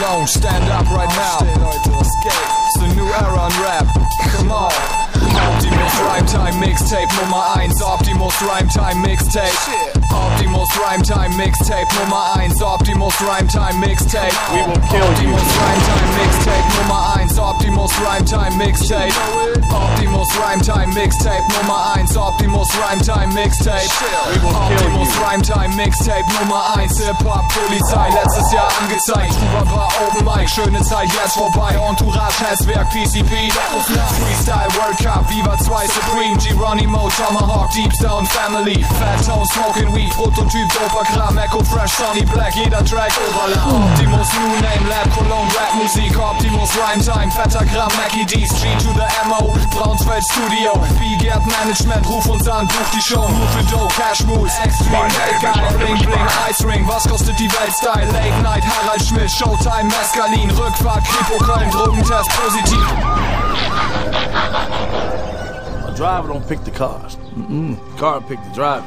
Don't stand up right now. It's the new era in Rap. Come on. Optimus Rhyme Time Mixtape. Nummer 1 Optimus Rhyme Time Mixtape. Optimus Rhyme Time Mixtape. Nummer 1 Optimus Rhyme Time Mixtape. We will kill you. Optimus Rhyme Time Mixtape. Nummer 1 Optimus Rhyme Time Mixtape Optimus Rhyme Time Mixtape Nummer 1 Optimus Rhyme Time Mixtape Optimus. Rhyme Time Mixtape Nummer 1 Hip-Hop Polizei letztes Jahr angezeigt. Huber war Open Mic Schöne Zeit jetzt vorbei. Entourage Hesswerk PCP Freestyle World Cup Viva 2 Supreme Geronimo Tomahawk Deepstar und Family. Fat Tone Smoking Weed Prototyp Dopagramm Echo Fresh Sonny Black Jeder Track Oberlap Optimus New Name Lab Cologne Rap Musik Optimus Rhyme Time Fetter Gramm Mackie D's G to the MO Braunsfeld Studio B-Gerd Management Ruf uns an Buch die Show Nur für Dough Cash Moves Extreme Geil Bling Bling Ice Ring Was kostet die Welt Style Late Night Harald Schmidt Showtime Mescalin Rückfahrt Kripo Köln Drogentest positiv A driver don't pick the cars. Mm-mm. Car pick the driver.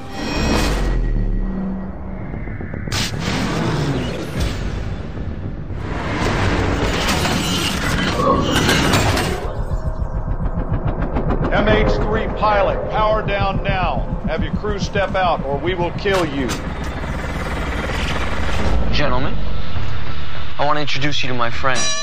MH3 pilot, power down now. Have your crew step out or we will kill you. Gentlemen, I want to introduce you to my friend.